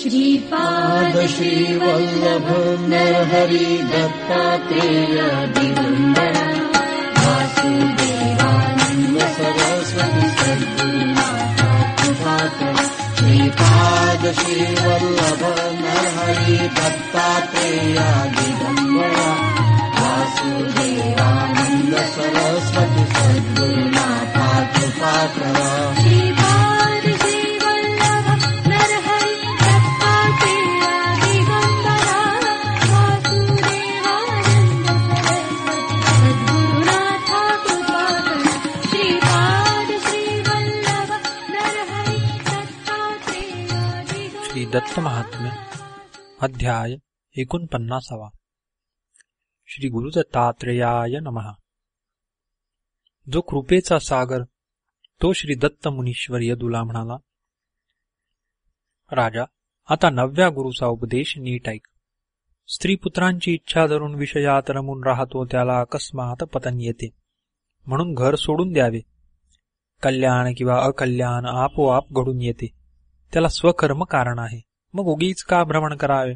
श्रीपाद श्रीवल्लभ नरहरि दत्तात्रेय दिगम्बर वासुदेवानन्द सरस्वती सद्गुरुनाथ कृपाकर श्रीपाद श्रीवल्लभ नरहरि दत्तात्रेय दिगम्बर वासुदेवानन्द सरस्वती सद्गुरुनाथ कृपाकर महात्म्य अध्याय एकोणपन्नासावा. श्री गुरुदत्तात्रेयाय नमः. जो कृपेचा सागर तो श्री दत्त मुनीश्वर यदुला म्हणाला राजा आता नवव्या गुरुचा उपदेश नीट ऐक. स्त्री पुत्रांची इच्छा धरून विषयात रमून राहतो त्याला अकस्मात पतन येते. म्हणून घर सोडून द्यावे. कल्याण किंवा अकल्याण आपोआप घडून येते. त्याला स्वकर्म कारण आहे. मग उगीच का भ्रमण करावे?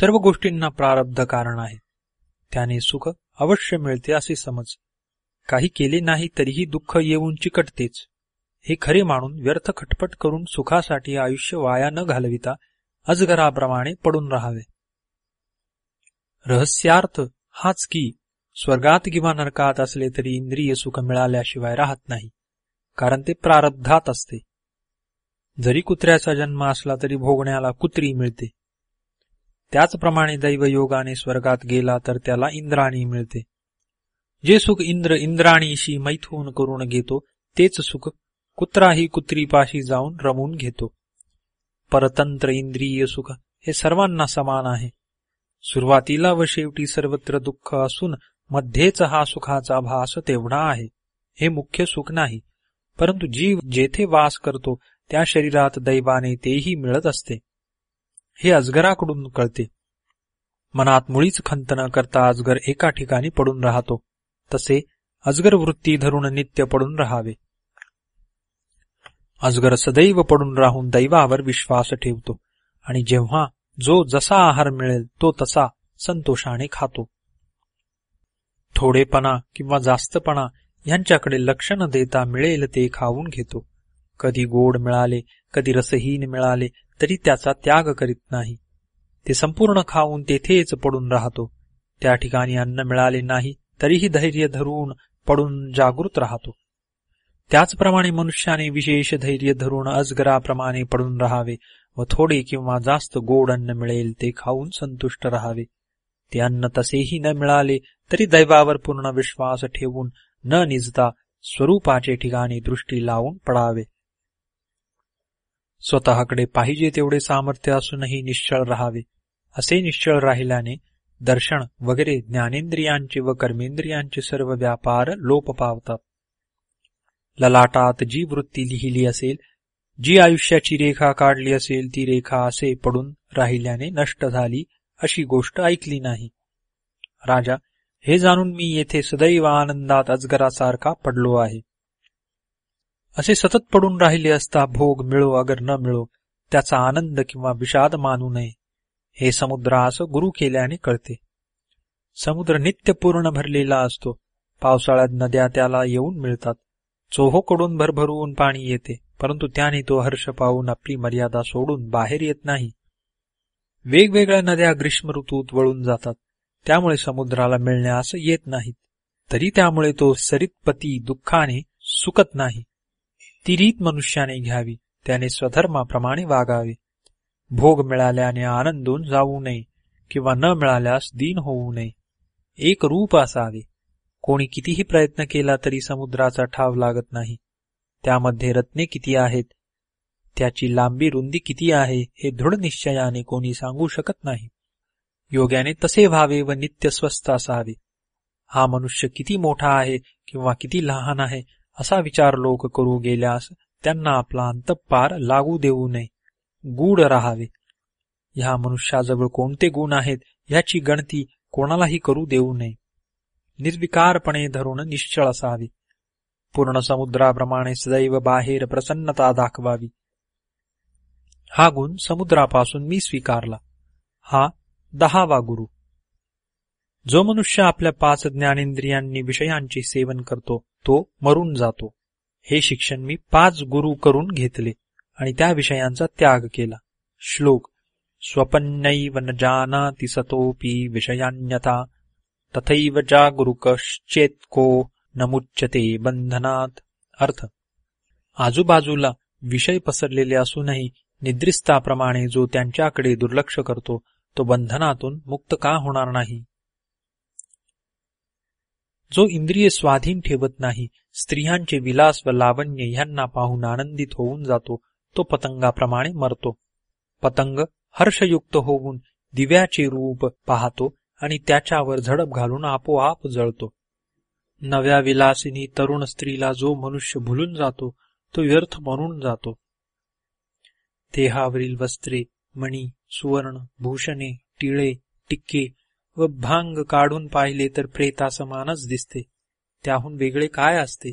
सर्व गोष्टींना प्रारब्ध कारण आहे. त्याने सुख अवश्य मिळते असे समज. काही केले नाही तरीही दुःख येऊन चिकटतेच. हे खरे मानून व्यर्थ खटपट करून सुखासाठी आयुष्य वाया न घालविता अजगराप्रमाणे पडून राहावे. रहस्यार्थ हाच की स्वर्गात किंवा नरकात असले तरी इंद्रिय सुख मिळाल्याशिवाय राहत नाही. कारण ते प्रारब्धात असते. जरी कुत्र्याचा जन्म असला तरी भोगण्याला कुत्री मिळते. त्याचप्रमाणे दैवयोगाने स्वर्गात गेला तर त्याला इंद्राणी मिळते. जे सुख इंद्र इंद्राणीशी मैथून करून घेतो तेच सुख कुत्राही कुत्रीपाशी जाऊन रमून घेतो. परतंत्र इंद्रिय सुख हे सर्वांना समान आहे. सुरुवातीला व शेवटी सर्वत्र दुःख असून मध्येच हा सुखाचा भास तेवढा आहे. हे मुख्य सुख नाही परंतु जीव जेथे वास करतो त्या शरीरात दैवाने तेही मिळत असते. हे अजगराकडून कळते. मनात मुळीच खंत न करता अजगर एका ठिकाणी पडून राहतो. तसे अजगर वृत्ती धरून नित्य पडून राहावे. अजगर सदैव पडून राहून दैवावर विश्वास ठेवतो आणि जेव्हा जो जसा आहार मिळेल तो तसा संतोषाने खातो. थोडेपणा किंवा जास्तपणा यांच्याकडे लक्ष न देता मिळेल ते खाऊन घेतो. कधी गोड मिळाले कधी रसहीन मिळाले तरी त्याचा त्याग करीत नाही. ते संपूर्ण खाऊन तेथेच पडून राहतो. त्या ठिकाणी अन्न मिळाले नाही तरीही धैर्य धरून पडून जागृत राहतो. त्याचप्रमाणे मनुष्याने विशेष धैर्य धरून अजगराप्रमाणे पडून राहावे व थोडे किंवा जास्त गोड अन्न मिळेल ते खाऊन संतुष्ट राहावे. ते अन्न तसेही न मिळाले तरी दैवावर पूर्ण विश्वास ठेवून न निजता स्वरूपाचे ठिकाणी दृष्टी लावून पडावे. स्वतःकडे पाहिजे तेवढे सामर्थ्य असूनही निश्चळ राहावे. असे निश्चळ राहिल्याने दर्शन वगैरे ज्ञानेंद्रियांचे व कर्मेंद्रियांचे सर्व व्यापार लोप पावतात ललाटात जी वृत्ती लिहिली असेल जी आयुष्याची रेखा काढली असेल ती रेखा असे पडून राहिल्याने नष्ट झाली अशी गोष्ट ऐकली नाही. राजा हे जाणून मी येथे सदैव आनंदात अजगरासारखा पडलो आहे. असे सतत पडून राहिले असता भोग मिळो अगर न मिळो त्याचा आनंद किंवा विषाद मानू नये. हे समुद्रास गुरु केल्याने कळते. समुद्र नित्य पूर्ण भरलेला असतो. पावसाळ्यात नद्या त्याला येऊन मिळतात. चोहोकडून भरभरून पाणी येते परंतु त्याने तो हर्ष पाहून आपली मर्यादा सोडून बाहेर येत नाही. वेगवेगळ्या नद्या ग्रीष्म ऋतूत वळून जातात. त्यामुळे समुद्राला मिळण्यास येत नाहीत. तरी त्यामुळे तो सरितपती दुःखाने सुकत नाही. ती रीत मनुष्याने घ्यावी. त्याने स्वधर्माप्रमाणे वागावे. भोग मिळाल्याने आनंदून जाऊ नये किंवा न मिळाल्यास दीन होऊ नये. एक रूप असावे. कोणी कितीही प्रयत्न केला तरी समुद्राचा ठाव लागत नाही. त्यामध्ये रत्ने किती आहेत? त्याची लांबी रुंदी किती आहे? हे दृढ निश्चयाने कोणी सांगू शकत नाही. योग्याने तसे व्हावे व नित्य स्वस्थ असावे. हा मनुष्य किती मोठा आहे किंवा किती लहान आहे? असा विचार लोक करू गेल्यास त्यांना आपला अंतपार लागू देऊ नये. गूढ राहावे. ह्या मनुष्याजवळ कोणते गुण आहेत याची गणती कोणालाही करू देऊ नये. निर्विकारपणे धरून निश्चळ असावे. पूर्ण समुद्राप्रमाणे सदैव बाहेर प्रसन्नता दाखवावी. हा गुण समुद्रापासून मी स्वीकारला. हा दहावा गुरु. जो मनुष्य आपल्या पाच ज्ञानेंद्रियांनी विषयांचे सेवन करतो तो मरून जातो. हे शिक्षण मी पाच गुरु करून घेतले आणि त्या विषयांचा त्याग केला. श्लोक स्वपन्नैव न जानाति सतोपि विषयान्यथा तथैव जागरूकश्चेत्को न मुच्यते बंधनात अर्थ. आजूबाजूला विषय पसरलेले असूनही निद्रिस्ताप्रमाणे जो त्यांच्याकडे दुर्लक्ष करतो तो बंधनातून मुक्त का होणार नाही? जो इंद्रिय स्वाधीन ठेवत नाही स्त्रियांचे विलास व लावण्य यांना पाहून आनंदित होऊन जातो तो पतंगाप्रमाणे मरतो. पतंग हर्षयुक्त होऊन दिव्याचे रूप पाहतो आणि त्याच्यावर झडप घालून आपोआप जळतो. नव्या विलासिनी तरुण स्त्रीला जो मनुष्य भुलून जातो तो व्यर्थ म्हणून जातो. देहावरील वस्त्रे मणी सुवर्ण भूषणे टिळे टिक्के व भांग काढून पाहिले तर प्रेतासमानच दिसते. त्याहून वेगळे काय असते?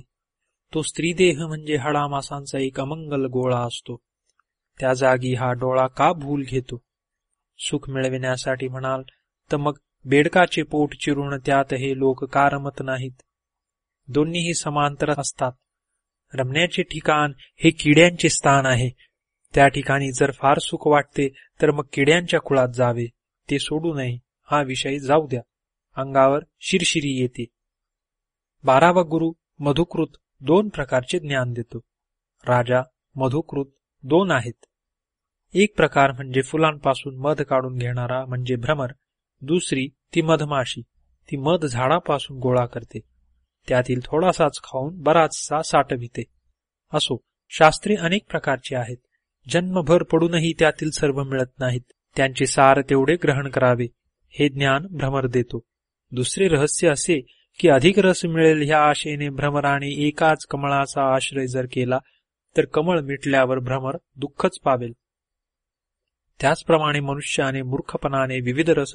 तो स्त्रीदेह म्हणजे हाडामासांचा एक अमंगल गोळा असतो. त्या जागी हा डोळा का भूल घेतो? सुख मिळविण्यासाठी म्हणाल तर मग बेडकाचे पोट चिरून त्यात हे लोक का रमत नाहीत? दोन्हीही समांतर असतात. रमण्याचे ठिकाण हे किड्यांचे स्थान आहे. त्या ठिकाणी जर फार सुख वाटते तर मग किड्यांच्या कुळात जावे. ते सोडू नये. हा विषय जाऊ द्या. अंगावर शिरशिरी येते. बारावा गुरु मधुकृत दोन प्रकारचे ज्ञान देतो. राजा मधुकृत दोन आहेत. एक प्रकार म्हणजे फुलांपासून मध काढून घेणारा म्हणजे भ्रमर. दुसरी ती मधमाशी. ती मध झाडापासून गोळा करते. त्यातील थोडासाच खाऊन बराचसा साठविते असो शास्त्रे अनेक प्रकारची आहेत. जन्मभर पडूनही त्यातील सर्व मिळत नाहीत. त्यांचे सार तेवढे ग्रहण करावे. हे ज्ञान भ्रमर देतो. दुसरे रहस्य असे की अधिक रस मिळेल ह्या आशेने भ्रमराने एकाच कमळाचा आश्रय जर केला तर कमळ मिटल्यावर भ्रमर दुःखच पावेल. त्याचप्रमाणे मनुष्याने मूर्खपणाने विविध रस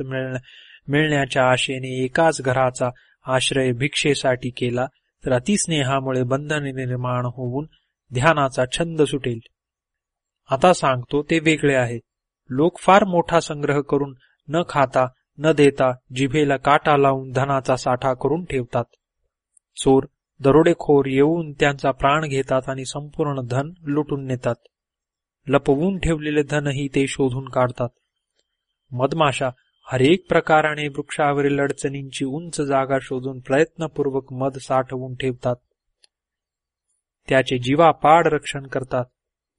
मिळण्याच्या आशेने एकाच घराचा आश्रय भिक्षेसाठी केला तर अतिस्नेहामुळे बंधने निर्माण होऊन ध्यानाचा छंद सुटेल. आता सांगतो ते वेगळे आहे. लोक फार मोठा संग्रह करून न खाता न देता जिभेला काटा लावून धनाचा साठा करून ठेवतात. चोर दरोडेखोर येऊन त्यांचा प्राण घेतात आणि संपूर्ण धन लुटून नेतात. लपवून ठेवलेले धनही ते शोधून काढतात. मधमाशा हरेक प्रकाराने वृक्षावरील अडचणींची उंच जागा शोधून प्रयत्नपूर्वक मध साठवून ठेवतात. त्याचे जीवापाड रक्षण करतात.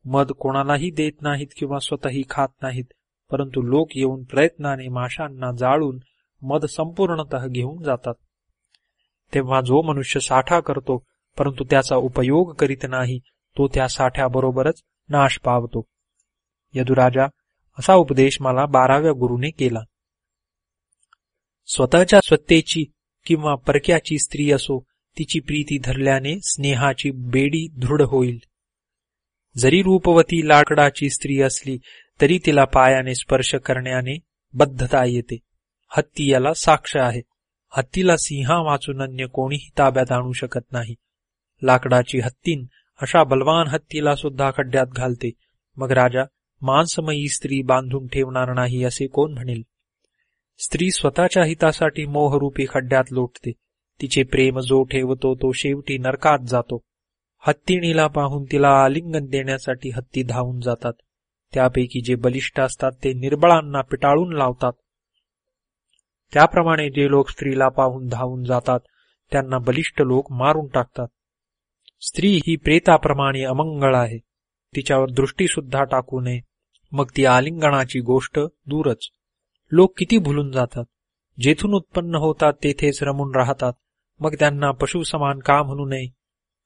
मध कोणालाही देत नाहीत किंवा स्वतःही खात नाहीत. परंतु लोक येऊन प्रयत्नाने माशांना जाळून मध संपूर्णतः घेऊन जातात. तेव्हा जो मनुष्य साठा करतो परंतु त्याचा उपयोग करीत नाही तो त्या साठ्याबरोबरच नाश पावतो. यदुराजा असा उपदेश मला बाराव्या गुरुने केला. स्वतःच्या स्वत्तेची किंवा परक्याची स्त्री असो तिची प्रीती धरल्याने स्नेहाची बेडी दृढ होईल. जरी रूपवती लाकडाची स्त्री असली तरी तिला पायाने स्पर्श करण्याने बद्धता येते. हत्ती याला साक्ष आहे. हत्तीला सिंहा वाचून अन्य कोणीही ताब्यात आणू शकत नाही. लाकडाची हत्तीन अशा बलवान हत्तीला सुद्धा खड्ड्यात घालते. मग राजा मांसमयी स्त्री बांधून ठेवणार नाही असे कोण म्हणेल? स्त्री स्वतःच्या हितासाठी मोहरूपी खड्ड्यात लोटते. तिचे प्रेम जो ठेवतो तो शेवटी नरकात जातो. हत्तीणीला पाहून तिला आलिंगन देण्यासाठी हत्ती धावून जातात. त्यापैकी जे बलिष्ठ असतात ते निर्बळांना पिटाळून लावतात. त्याप्रमाणे जे लोक स्त्रीला पाहून धावून जातात त्यांना बलिष्ठ लोक मारून टाकतात. स्त्री ही प्रेताप्रमाणे अमंगळ आहे. तिच्यावर दृष्टी सुद्धा टाकू नये. मग ती आलिंगणाची गोष्ट दूरच. लोक किती भुलून जातात. जेथून उत्पन्न होतात तेथेच रमून राहतात. मग त्यांना पशुसमान का म्हणू नये?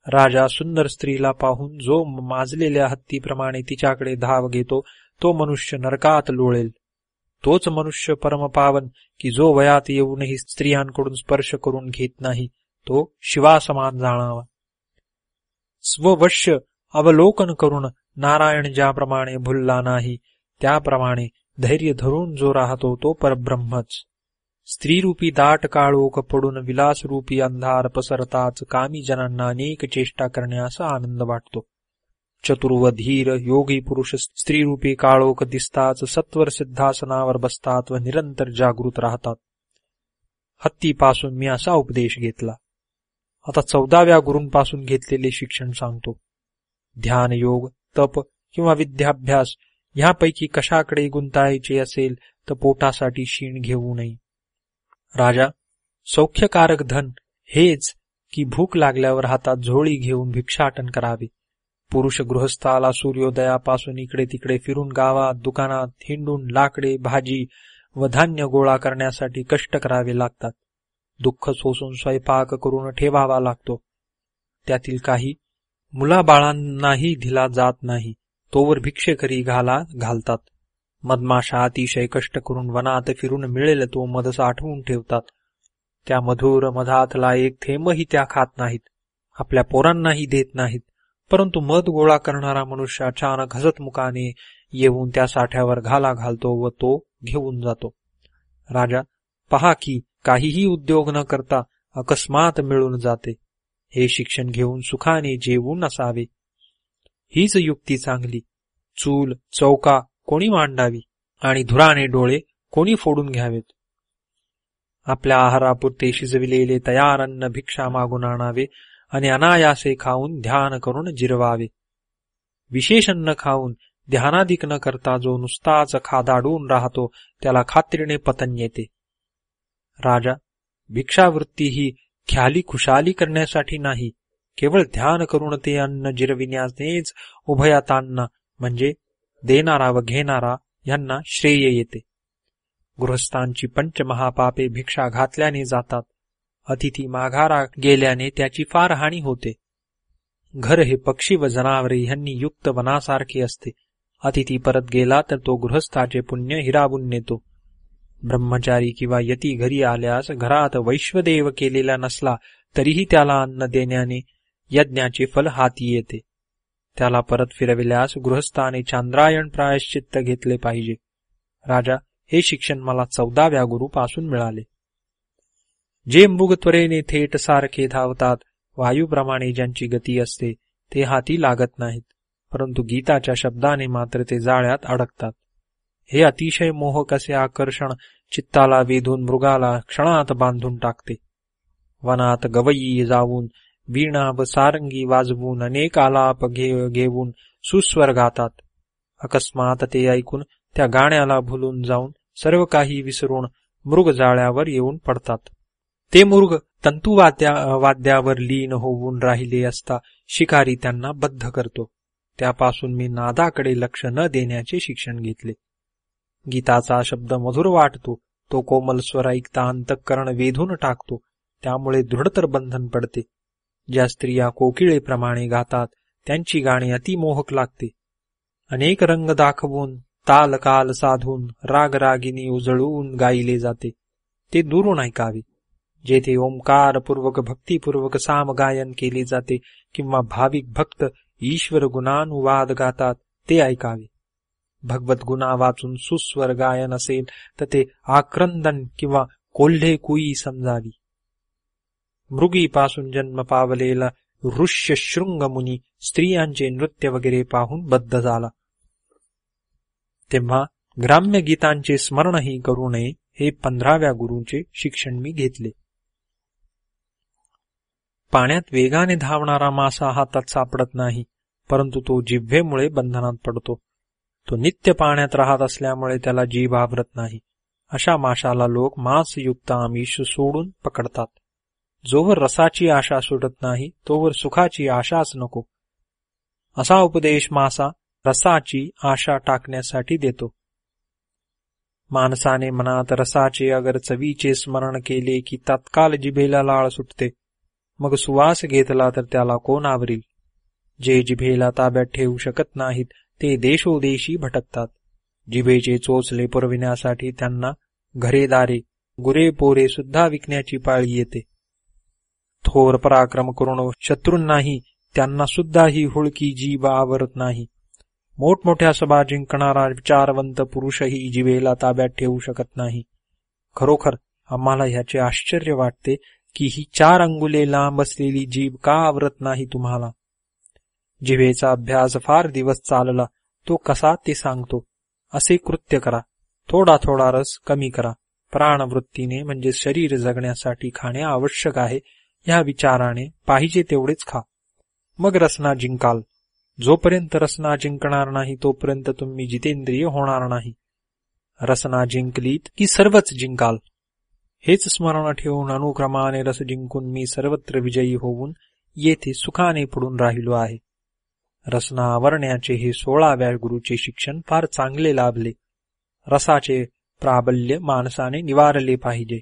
राजा सुंदर स्त्रीला पाहून जो माजलेल्या हत्तीप्रमाणे तिच्याकडे धाव घेतो तो मनुष्य नरकात लोळेल. तोच मनुष्य परमपावन की जो वयात येऊनही स्त्रियांकडून स्पर्श करून घेत नाही तो शिवासमान जाणावा. स्ववश्य अवलोकन करून नारायण ज्याप्रमाणे भुलला नाही त्याप्रमाणे धैर्य धरून जो राहतो तो परब्रह्मच. स्त्रीरूपी दाट काळोख पडून विलासरूपी अंधार पसरताच कामी जनांना अनेक चेष्टा करण्यास आनंद वाटतो. चतुर्व धीर योगी पुरुष स्त्रीरूपी काळोख दिसताच सत्वर सिद्धासनावर बसतात व निरंतर जागृत राहतात. हत्तीपासून मी असा उपदेश घेतला. आता चौदाव्या गुरूंपासून घेतलेले शिक्षण सांगतो. ध्यान योग तप किंवा विद्याभ्यास ह्यापैकी कशाकडे गुंतायचे असेल तर पोटासाठी शीण घेऊ नये. राजा सौख्यकारक धन हेच की भूक लागल्यावर हातात झोळी घेऊन भिक्षाटन करावे. पुरुष गृहस्थाला सूर्योदयापासून इकडे तिकडे फिरून गावात दुकानात हिंडून लाकडे भाजी व धान्य गोळा करण्यासाठी कष्ट करावे लागतात. दुःख सोसून स्वयंपाक करून ठेवावा लागतो. त्यातील काही मुलाबाळांनाही दिला जात नाही. तोवर भिक्षेकरी घाला घालतात मधमाशा अतिशय कष्ट करून वनात फिरून मिळेल तो मध साठवून ठेवतात. त्या मधुर मधातला एक थेंबही त्या खात नाहीत. आपल्या पोरांनाही देत नाहीत. परंतु मध गोळा करणारा मनुष्य अचानक हसतमुखाने येऊन त्या साठ्यावर घाला घालतो व तो घेऊन जातो. राजा पहा की काहीही उद्योग न करता अकस्मात मिळून जाते. हे शिक्षण घेऊन सुखाने जेवून असावे. हीच युक्ती चांगली. चूल चौका कोणी मांडावी आणि धुराने डोळे कोणी फोडून घ्यावेत? आपल्या आहारापुरते शिजविलेले तयार अन्न भिक्षा मागून आणावे आणि अनायासे खाऊन ध्यान करून जिरवावे. विशेष अन्न खाऊन ध्यानाधिक न करता जो नुसताच खादाडून राहतो त्याला खात्रीने पतन येते. राजा भिक्षावृत्ती ही ख्याली खुशाली करण्यासाठी नाही केवळ ध्यान करून ते अन्न जिरविण्यानेच उभयातांना म्हणजे देणारा व घेणारा यांना श्रेय येते. गृहस्थांची पंचमहापापे भिक्षा घातल्याने जातात. अतिथी माघारा गेल्याने त्याची फार हानी होते. घर हे पक्षी व जनावरे ह्यांनी युक्त वनासारखे असते. अतिथी परत गेला तर तो गृहस्थाचे पुण्य हिरावून नेतो. ब्रह्मचारी किंवा यती घरी आल्यास घरात वैश्वदेव केलेला नसला तरीही त्याला अन्न देण्याने यज्ञाचे फल हाती येते. त्याला परत फिरविल्यास गृहस्थाने चांद्रायण प्रायश्चित्त घेतले पाहिजे. राजा हे शिक्षण मला चौदाव्या गुरुपासून मिळाले. जे मृगत्वरेने थेट सारखे धावतात. वायूप्रमाणे ज्यांची गती असते ते हाती लागत नाहीत. परंतु गीताच्या शब्दाने मात्र ते जाळ्यात अडकतात. हे अतिशय मोहक असे आकर्षण चित्ताला वेधून मृगाला क्षणात बांधून टाकते. वनात गवई जाऊन वीणा व सारंगी वाजवून अनेक आलाप घे घेऊन सुस्वर गातात अकस्मात ते ऐकून त्या गाण्याला भुलून जाऊन सर्व काही विसरून मृग जाळ्यावर येऊन पडतात ते मृग तंतुवाद्या वाद्यावर लीन होऊन राहिले असता शिकारी त्यांना बद्ध करतो त्यापासून मी नादाकडे लक्ष न देण्याचे शिक्षण घेतले गीताचा शब्द मधुर वाटतो तो कोमल स्वर ऐकता अंतःकरण वेधून टाकतो त्यामुळे दृढतर बंधन पडते ज्या स्त्रिया कोकिळेप्रमाणे गातात त्यांची गाणी अतिमोहक लागते. अनेक रंग दाखवून ताल काल साधून रागरागिनी उजळून गायले जाते. ते दुरून ऐकावे. जेथे ओंकारपूर्वक भक्तिपूर्वक सामगायन केले जाते किंवा भाविक भक्त ईश्वर गुणानुवाद गातात ते ऐकावे. भगवत गुणा वाचून सुस्वर गायन असेल तर ते आक्रंदन किंवा कोल्हे कुई समजावी. मृगीपासून जन्म पावलेला ऋष्य शृंग मुनी स्त्रियांचे नृत्य वगैरे पाहून बद्ध झाला. तेव्हा ग्राम्य गीतांचे स्मरणही करू नये हे पंधराव्या गुरूंचे शिक्षण मी घेतले. पाण्यात वेगाने धावणारा मासा हातात सापडत नाही परंतु तो जिव्हेमुळे बंधनात पडतो. तो नित्य पाण्यात राहत असल्यामुळे त्याला जीभ आवरत नाही. अशा माशाला लोक मांसयुक्त आमिष सोडून पकडतात. जोवर रसाची आशा सुटत नाही तोवर सुखाची आशाच नको. असा उपदेश मासा रसाची आशा टाकण्यासाठी देतो. माणसाने मनात रसाचे अगर चवीचे स्मरण केले की तत्काल जिभेला लाळ सुटते. मग सुवास घेतला तर त्याला कोण आवरील? जे जिभेला ताब्यात ठेवू शकत नाहीत ते देशोदेशी भटकतात. जिभेचे चोचले पुरविण्यासाठी त्यांना घरेदारे गुरे पोरे सुद्धा विकण्याची पाळी येते. थोर पराक्रम करून शत्रूंनाही त्यांना सुद्धा ही हुळकी जीभ आवरत नाही. मोठमोठ्या सभा जिंकणारा विचारवंत पुरुषही जीवेला ताब्यात ठेवू शकत नाही. खरोखर आम्हाला ह्याचे आश्चर्य वाटते की ही चार अंगुले लांब असलेली जीभ का आवरत नाही तुम्हाला? जिभेचा अभ्यास फार दिवस चालला तो कसा ते सांगतो? असे कृत्य करा. थोडा थोडा रस कमी करा. प्राणवृत्तीने म्हणजे शरीर जगण्यासाठी खाणे आवश्यक आहे. ह्या विचाराने पाहिजे तेवढेच खा. मग रसना जिंकाल. जोपर्यंत रसना जिंकणार नाही तोपर्यंत तुम्ही जितेंद्रिय होणार नाही. रसना जिंकलीत की सर्वच जिंकाल. हेच स्मरण ठेवून अनुक्रमाने रस जिंकून मी सर्वत्र विजयी होऊन येथे सुखाने पडून राहिलो आहे. रसना आवरण्याचे हे सोळाव्या गुरुचे शिक्षण फार चांगले लाभले. रसाचे प्राबल्य माणसाने निवारले पाहिजे.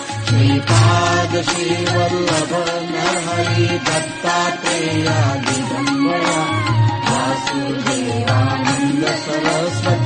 श्रीपादशी वल्लभ न है दत्ता वासुदेवानन्द सरस्वती